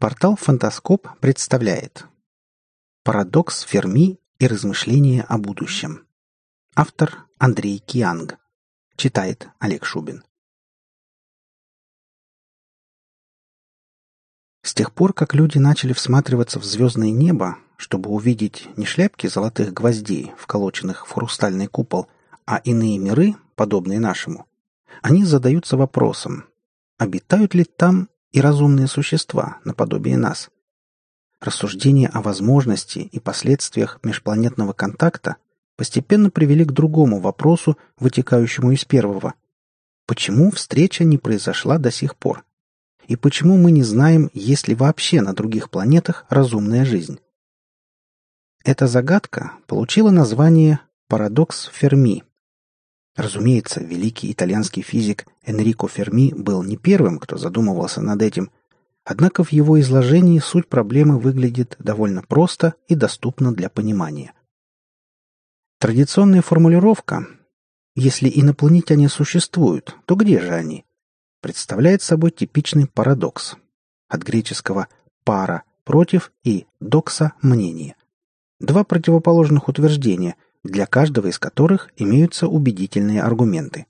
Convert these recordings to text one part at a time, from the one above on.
Портал «Фантаскоп» представляет Парадокс Ферми и размышления о будущем. Автор Андрей Кианг. Читает Олег Шубин. С тех пор, как люди начали всматриваться в звездное небо, чтобы увидеть не шляпки золотых гвоздей, вколоченных в хрустальный купол, а иные миры, подобные нашему, они задаются вопросом, обитают ли там и разумные существа, наподобие нас. Рассуждения о возможности и последствиях межпланетного контакта постепенно привели к другому вопросу, вытекающему из первого. Почему встреча не произошла до сих пор? И почему мы не знаем, есть ли вообще на других планетах разумная жизнь? Эта загадка получила название «Парадокс Ферми», Разумеется, великий итальянский физик Энрико Ферми был не первым, кто задумывался над этим, однако в его изложении суть проблемы выглядит довольно просто и доступно для понимания. Традиционная формулировка «если инопланетяне существуют, то где же они?» представляет собой типичный парадокс. От греческого «пара» – «против» и «докса» – «мнение». Два противоположных утверждения – для каждого из которых имеются убедительные аргументы.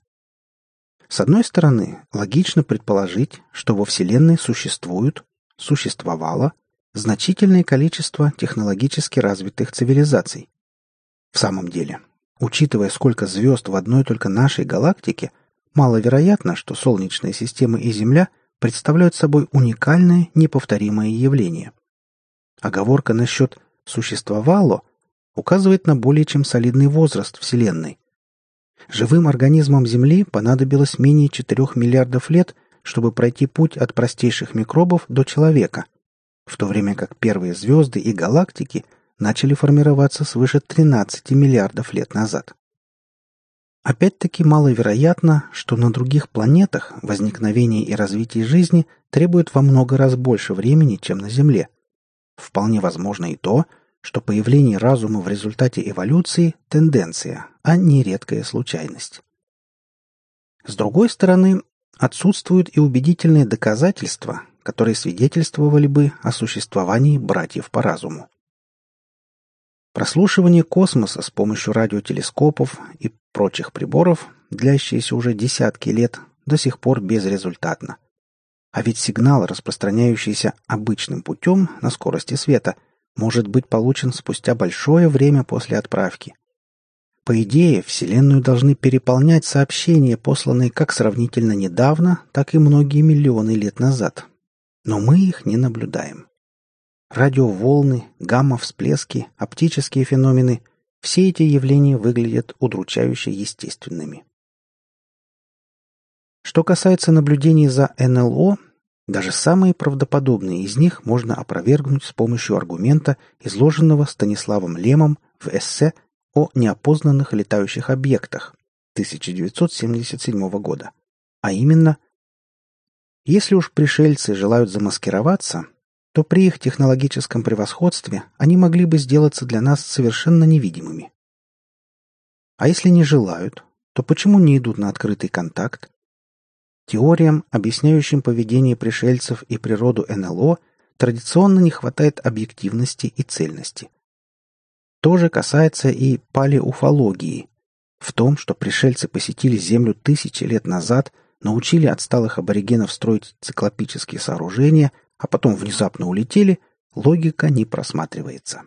С одной стороны, логично предположить, что во Вселенной существуют, существовало, значительное количество технологически развитых цивилизаций. В самом деле, учитывая, сколько звезд в одной только нашей галактике, маловероятно, что Солнечная система и Земля представляют собой уникальное, неповторимое явление. Оговорка насчет «существовало» указывает на более чем солидный возраст Вселенной. Живым организмам Земли понадобилось менее 4 миллиардов лет, чтобы пройти путь от простейших микробов до человека, в то время как первые звезды и галактики начали формироваться свыше 13 миллиардов лет назад. Опять-таки маловероятно, что на других планетах возникновение и развитие жизни требует во много раз больше времени, чем на Земле. Вполне возможно и то, что появление разума в результате эволюции – тенденция, а не редкая случайность. С другой стороны, отсутствуют и убедительные доказательства, которые свидетельствовали бы о существовании братьев по разуму. Прослушивание космоса с помощью радиотелескопов и прочих приборов, длящиеся уже десятки лет, до сих пор безрезультатно. А ведь сигнал, распространяющийся обычным путем на скорости света – может быть получен спустя большое время после отправки. По идее, Вселенную должны переполнять сообщения, посланные как сравнительно недавно, так и многие миллионы лет назад. Но мы их не наблюдаем. Радиоволны, гамма-всплески, оптические феномены – все эти явления выглядят удручающе естественными. Что касается наблюдений за НЛО, даже самые правдоподобные из них можно опровергнуть с помощью аргумента, изложенного Станиславом Лемом в эссе о неопознанных летающих объектах 1977 года. А именно, если уж пришельцы желают замаскироваться, то при их технологическом превосходстве они могли бы сделаться для нас совершенно невидимыми. А если не желают, то почему не идут на открытый контакт? Теориям, объясняющим поведение пришельцев и природу НЛО, традиционно не хватает объективности и цельности. То же касается и палеуфологии. В том, что пришельцы посетили Землю тысячи лет назад, научили отсталых аборигенов строить циклопические сооружения, а потом внезапно улетели, логика не просматривается.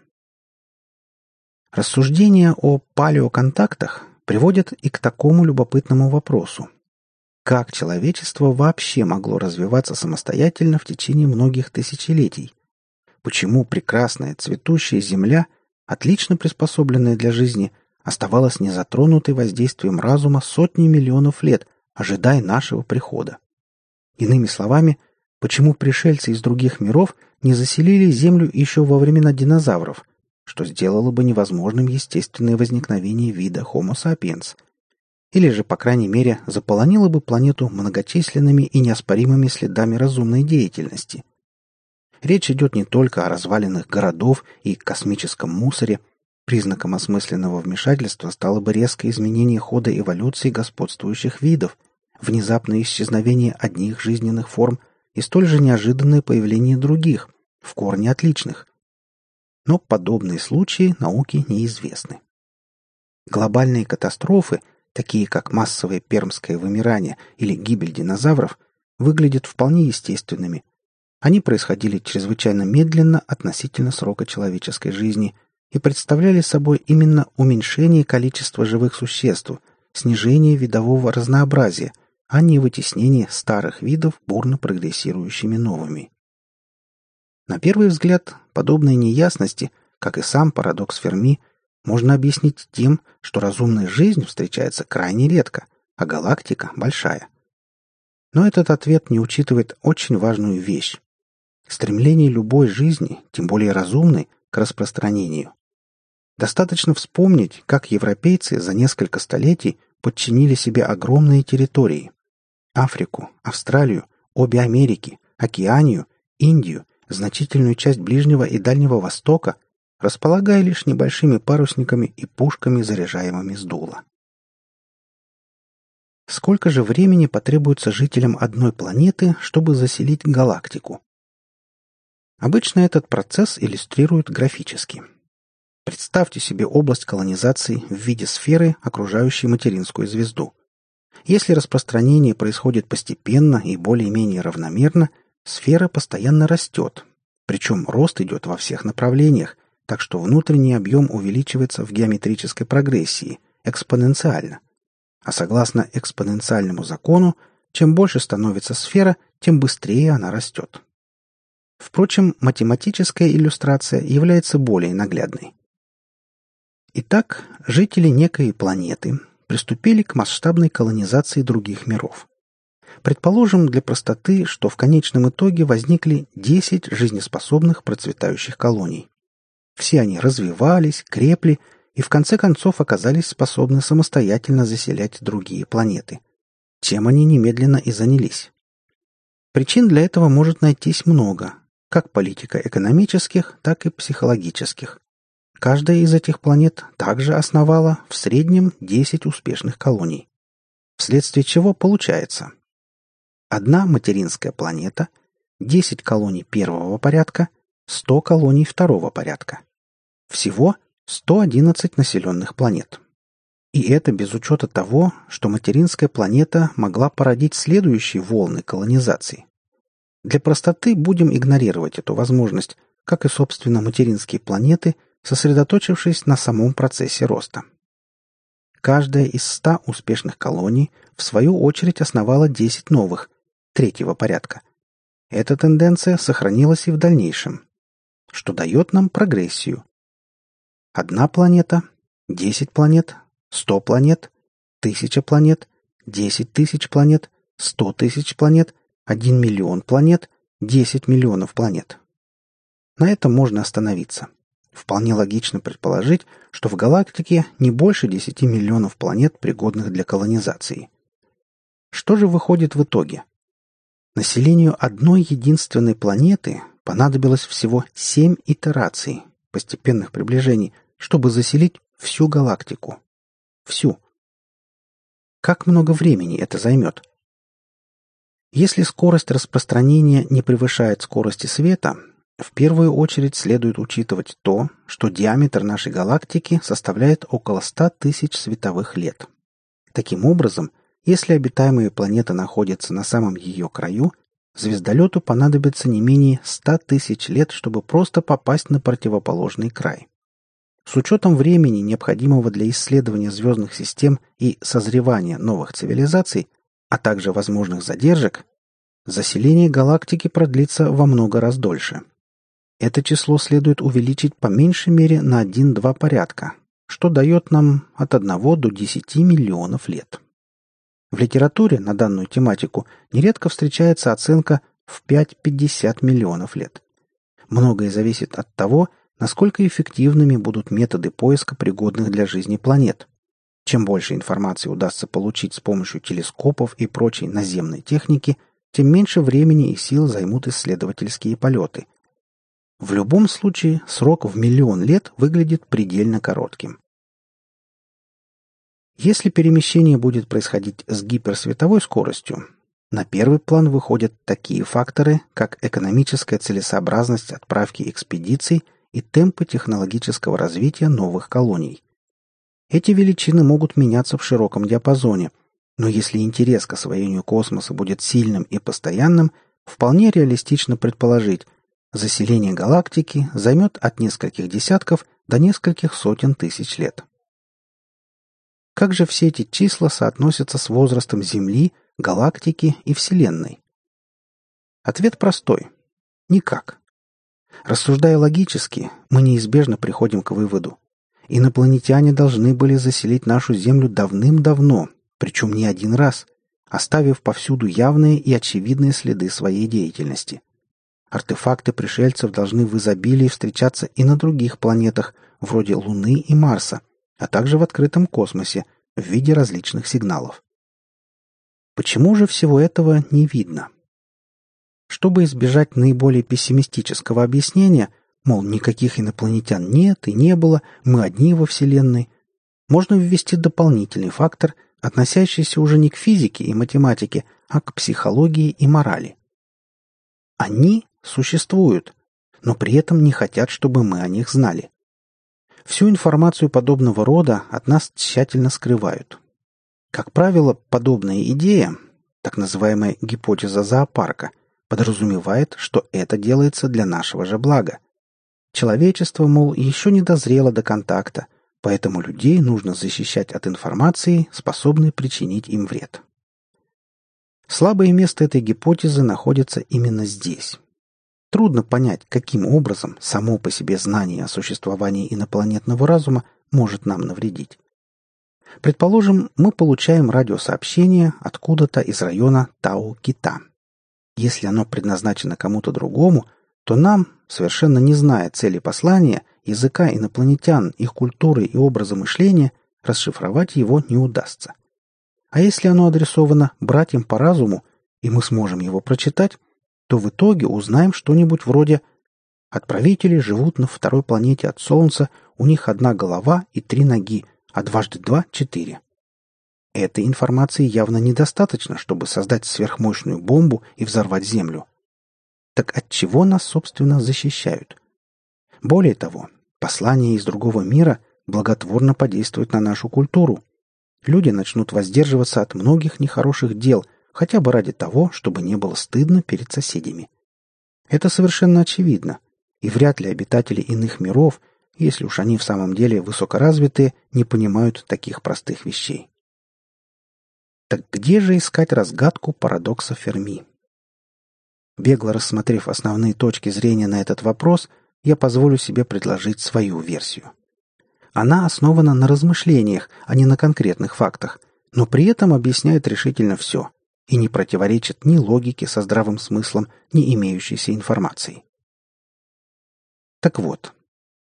Рассуждения о палеоконтактах приводят и к такому любопытному вопросу. Как человечество вообще могло развиваться самостоятельно в течение многих тысячелетий? Почему прекрасная цветущая земля, отлично приспособленная для жизни, оставалась незатронутой воздействием разума сотни миллионов лет, ожидая нашего прихода? Иными словами, почему пришельцы из других миров не заселили Землю еще во времена динозавров, что сделало бы невозможным естественное возникновение вида Homo sapiens – или же, по крайней мере, заполонила бы планету многочисленными и неоспоримыми следами разумной деятельности. Речь идет не только о развалинах городов и космическом мусоре. Признаком осмысленного вмешательства стало бы резкое изменение хода эволюции господствующих видов, внезапное исчезновение одних жизненных форм и столь же неожиданное появление других, в корне отличных. Но подобные случаи науке неизвестны. Глобальные катастрофы, такие как массовое пермское вымирание или гибель динозавров, выглядят вполне естественными. Они происходили чрезвычайно медленно относительно срока человеческой жизни и представляли собой именно уменьшение количества живых существ, снижение видового разнообразия, а не вытеснение старых видов бурно прогрессирующими новыми. На первый взгляд, подобные неясности, как и сам парадокс Ферми, можно объяснить тем, что разумная жизнь встречается крайне редко, а галактика большая. Но этот ответ не учитывает очень важную вещь. Стремление любой жизни, тем более разумной, к распространению. Достаточно вспомнить, как европейцы за несколько столетий подчинили себе огромные территории. Африку, Австралию, обе Америки, Океанию, Индию, значительную часть Ближнего и Дальнего Востока, располагая лишь небольшими парусниками и пушками, заряжаемыми с дула. Сколько же времени потребуется жителям одной планеты, чтобы заселить галактику? Обычно этот процесс иллюстрируют графически. Представьте себе область колонизации в виде сферы, окружающей материнскую звезду. Если распространение происходит постепенно и более-менее равномерно, сфера постоянно растет. Причем рост идет во всех направлениях, так что внутренний объем увеличивается в геометрической прогрессии, экспоненциально. А согласно экспоненциальному закону, чем больше становится сфера, тем быстрее она растет. Впрочем, математическая иллюстрация является более наглядной. Итак, жители некой планеты приступили к масштабной колонизации других миров. Предположим для простоты, что в конечном итоге возникли 10 жизнеспособных процветающих колоний. Все они развивались, крепли и в конце концов оказались способны самостоятельно заселять другие планеты. Чем они немедленно и занялись. Причин для этого может найтись много, как политико-экономических, так и психологических. Каждая из этих планет также основала в среднем 10 успешных колоний. Вследствие чего получается одна материнская планета, 10 колоний первого порядка, 100 колоний второго порядка. Всего 111 населенных планет. И это без учета того, что материнская планета могла породить следующие волны колонизации. Для простоты будем игнорировать эту возможность, как и, собственно, материнские планеты, сосредоточившись на самом процессе роста. Каждая из ста успешных колоний в свою очередь основала 10 новых, третьего порядка. Эта тенденция сохранилась и в дальнейшем, что дает нам прогрессию. Одна планета, десять планет, сто планет, тысяча планет, десять тысяч планет, сто тысяч планет, один миллион планет, десять миллионов планет. На этом можно остановиться. Вполне логично предположить, что в галактике не больше 10 миллионов планет, пригодных для колонизации. Что же выходит в итоге? Населению одной единственной планеты понадобилось всего семь итераций, постепенных приближений, чтобы заселить всю галактику. Всю. Как много времени это займет? Если скорость распространения не превышает скорости света, в первую очередь следует учитывать то, что диаметр нашей галактики составляет около 100 тысяч световых лет. Таким образом, если обитаемая планета находится на самом ее краю, звездолету понадобится не менее 100 тысяч лет, чтобы просто попасть на противоположный край. С учетом времени, необходимого для исследования звездных систем и созревания новых цивилизаций, а также возможных задержек, заселение галактики продлится во много раз дольше. Это число следует увеличить по меньшей мере на 1-2 порядка, что дает нам от 1 до 10 миллионов лет. В литературе на данную тематику нередко встречается оценка в 5-50 миллионов лет. Многое зависит от того, насколько эффективными будут методы поиска пригодных для жизни планет. Чем больше информации удастся получить с помощью телескопов и прочей наземной техники, тем меньше времени и сил займут исследовательские полеты. В любом случае, срок в миллион лет выглядит предельно коротким. Если перемещение будет происходить с гиперсветовой скоростью, на первый план выходят такие факторы, как экономическая целесообразность отправки экспедиций и темпы технологического развития новых колоний. Эти величины могут меняться в широком диапазоне, но если интерес к освоению космоса будет сильным и постоянным, вполне реалистично предположить, заселение галактики займет от нескольких десятков до нескольких сотен тысяч лет. Как же все эти числа соотносятся с возрастом Земли, галактики и Вселенной? Ответ простой. Никак. Рассуждая логически, мы неизбежно приходим к выводу. Инопланетяне должны были заселить нашу Землю давным-давно, причем не один раз, оставив повсюду явные и очевидные следы своей деятельности. Артефакты пришельцев должны в изобилии встречаться и на других планетах, вроде Луны и Марса, а также в открытом космосе в виде различных сигналов. Почему же всего этого не видно? Чтобы избежать наиболее пессимистического объяснения, мол, никаких инопланетян нет и не было, мы одни во Вселенной, можно ввести дополнительный фактор, относящийся уже не к физике и математике, а к психологии и морали. Они существуют, но при этом не хотят, чтобы мы о них знали. Всю информацию подобного рода от нас тщательно скрывают. Как правило, подобная идея, так называемая гипотеза зоопарка, подразумевает, что это делается для нашего же блага. Человечество, мол, еще не дозрело до контакта, поэтому людей нужно защищать от информации, способной причинить им вред. Слабое место этой гипотезы находится именно здесь. Трудно понять, каким образом само по себе знание о существовании инопланетного разума может нам навредить. Предположим, мы получаем радиосообщение откуда-то из района Тау-Кита. Если оно предназначено кому-то другому, то нам, совершенно не зная цели послания, языка инопланетян, их культуры и образа мышления, расшифровать его не удастся. А если оно адресовано братьям по разуму, и мы сможем его прочитать, то в итоге узнаем что-нибудь вроде «Отправители живут на второй планете от Солнца, у них одна голова и три ноги, а дважды два — четыре». Этой информации явно недостаточно, чтобы создать сверхмощную бомбу и взорвать Землю. Так от чего нас, собственно, защищают? Более того, послание из другого мира благотворно подействует на нашу культуру. Люди начнут воздерживаться от многих нехороших дел, хотя бы ради того, чтобы не было стыдно перед соседями. Это совершенно очевидно, и вряд ли обитатели иных миров, если уж они в самом деле высокоразвитые, не понимают таких простых вещей. Так где же искать разгадку парадокса Ферми? Бегло рассмотрев основные точки зрения на этот вопрос, я позволю себе предложить свою версию. Она основана на размышлениях, а не на конкретных фактах, но при этом объясняет решительно все и не противоречит ни логике со здравым смыслом, ни имеющейся информацией. Так вот,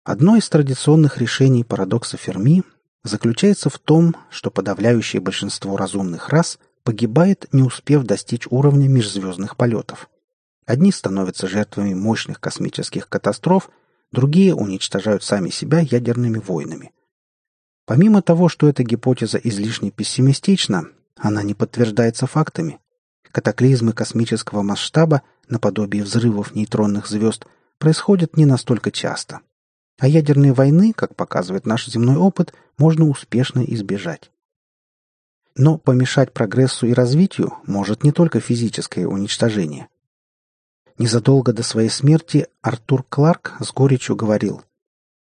одно из традиционных решений парадокса Ферми заключается в том, что подавляющее большинство разумных рас погибает, не успев достичь уровня межзвездных полетов. Одни становятся жертвами мощных космических катастроф, другие уничтожают сами себя ядерными войнами. Помимо того, что эта гипотеза излишне пессимистична, она не подтверждается фактами. Катаклизмы космического масштаба, наподобие взрывов нейтронных звезд, происходят не настолько часто. А ядерные войны, как показывает наш земной опыт, можно успешно избежать. Но помешать прогрессу и развитию может не только физическое уничтожение. Незадолго до своей смерти Артур Кларк с горечью говорил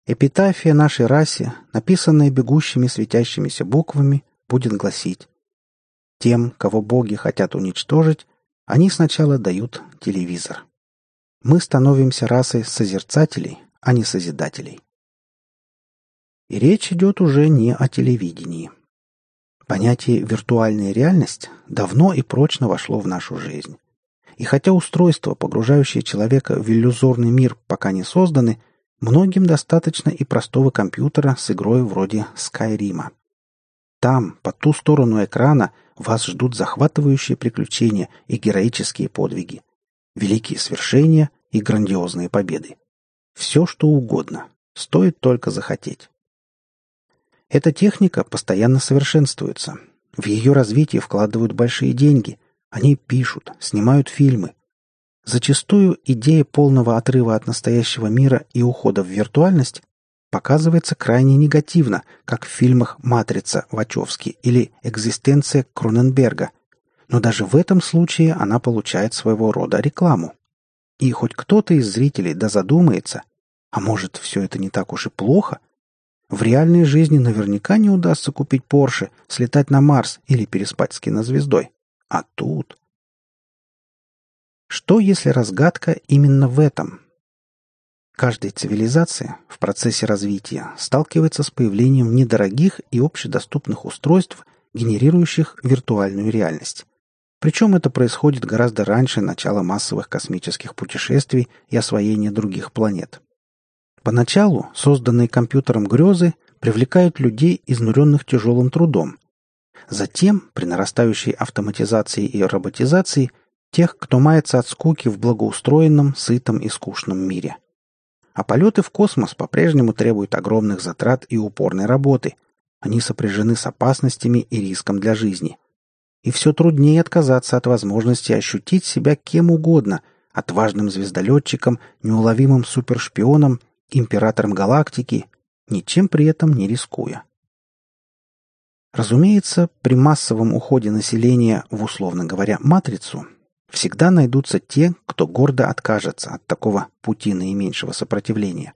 «Эпитафия нашей расе, написанная бегущими светящимися буквами, будет гласить тем, кого боги хотят уничтожить, они сначала дают телевизор. Мы становимся расой созерцателей, а не созидателей. И речь идет уже не о телевидении. Понятие «виртуальная реальность» давно и прочно вошло в нашу жизнь. И хотя устройства, погружающие человека в иллюзорный мир, пока не созданы, многим достаточно и простого компьютера с игрой вроде Скайрима. Там, по ту сторону экрана, вас ждут захватывающие приключения и героические подвиги, великие свершения и грандиозные победы. Все, что угодно. Стоит только захотеть. Эта техника постоянно совершенствуется. В ее развитие вкладывают большие деньги, Они пишут, снимают фильмы. Зачастую идея полного отрыва от настоящего мира и ухода в виртуальность показывается крайне негативно, как в фильмах «Матрица» Вачовски или «Экзистенция» Кроненберга. Но даже в этом случае она получает своего рода рекламу. И хоть кто-то из зрителей да задумается, а может, все это не так уж и плохо? В реальной жизни наверняка не удастся купить Порше, слетать на Марс или переспать с кинозвездой. А тут... Что, если разгадка именно в этом? Каждая цивилизация в процессе развития сталкивается с появлением недорогих и общедоступных устройств, генерирующих виртуальную реальность. Причем это происходит гораздо раньше начала массовых космических путешествий и освоения других планет. Поначалу созданные компьютером грезы привлекают людей, изнуренных тяжелым трудом. Затем, при нарастающей автоматизации и роботизации, тех, кто мается от скуки в благоустроенном, сытом и скучном мире. А полеты в космос по-прежнему требуют огромных затрат и упорной работы. Они сопряжены с опасностями и риском для жизни. И все труднее отказаться от возможности ощутить себя кем угодно – отважным звездолетчиком, неуловимым супершпионом, императором галактики, ничем при этом не рискуя. Разумеется, при массовом уходе населения в, условно говоря, матрицу Всегда найдутся те, кто гордо откажется от такого пути наименьшего сопротивления.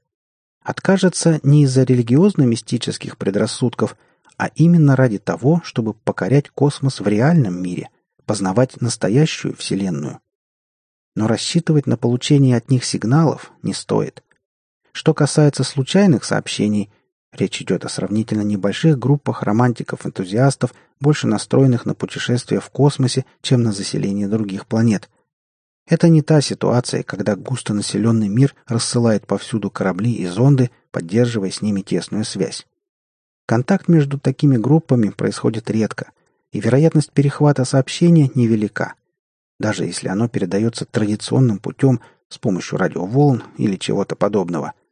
Откажется не из-за религиозно-мистических предрассудков, а именно ради того, чтобы покорять космос в реальном мире, познавать настоящую Вселенную. Но рассчитывать на получение от них сигналов не стоит. Что касается случайных сообщений, Речь идет о сравнительно небольших группах романтиков-энтузиастов, больше настроенных на путешествия в космосе, чем на заселение других планет. Это не та ситуация, когда густонаселенный мир рассылает повсюду корабли и зонды, поддерживая с ними тесную связь. Контакт между такими группами происходит редко, и вероятность перехвата сообщения невелика, даже если оно передается традиционным путем с помощью радиоволн или чего-то подобного –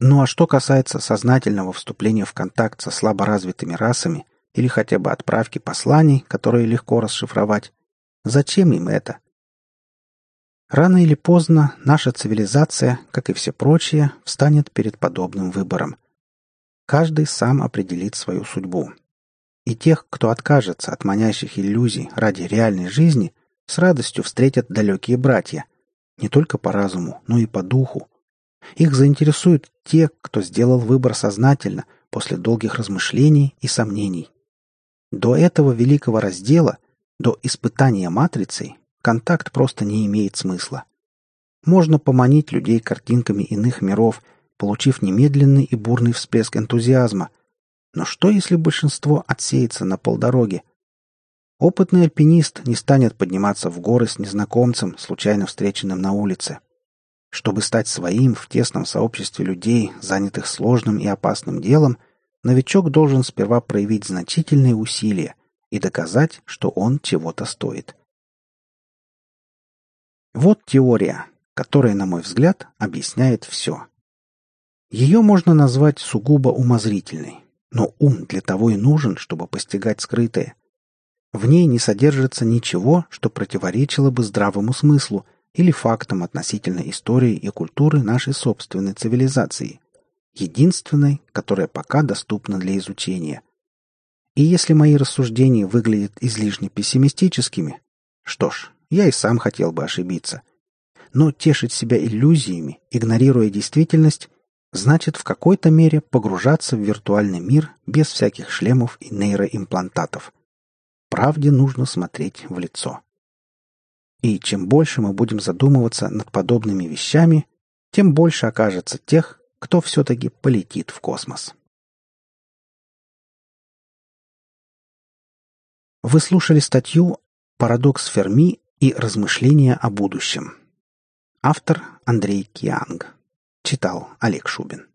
ну а что касается сознательного вступления в контакт со слаборазвитыми расами или хотя бы отправки посланий, которые легко расшифровать, зачем им это? Рано или поздно наша цивилизация, как и все прочие, встанет перед подобным выбором. Каждый сам определит свою судьбу. И тех, кто откажется от манящих иллюзий ради реальной жизни, с радостью встретят далекие братья, не только по разуму, но и по духу, их заинтересуют те, кто сделал выбор сознательно, после долгих размышлений и сомнений. До этого великого раздела, до испытания матрицей, контакт просто не имеет смысла. Можно поманить людей картинками иных миров, получив немедленный и бурный всплеск энтузиазма. Но что, если большинство отсеется на полдороге? Опытный альпинист не станет подниматься в горы с незнакомцем, случайно встреченным на улице. Чтобы стать своим в тесном сообществе людей, занятых сложным и опасным делом, новичок должен сперва проявить значительные усилия и доказать, что он чего-то стоит. Вот теория, которая, на мой взгляд, объясняет все. Ее можно назвать сугубо умозрительной, но ум для того и нужен, чтобы постигать скрытое. В ней не содержится ничего, что противоречило бы здравому смыслу – или фактом относительно истории и культуры нашей собственной цивилизации, единственной, которая пока доступна для изучения. И если мои рассуждения выглядят излишне пессимистическими, что ж, я и сам хотел бы ошибиться. Но тешить себя иллюзиями, игнорируя действительность, значит в какой-то мере погружаться в виртуальный мир без всяких шлемов и нейроимплантатов. Правде нужно смотреть в лицо. И чем больше мы будем задумываться над подобными вещами, тем больше окажется тех, кто все-таки полетит в космос. Вы слушали статью «Парадокс Ферми и размышления о будущем». Автор Андрей Кианг. Читал Олег Шубин.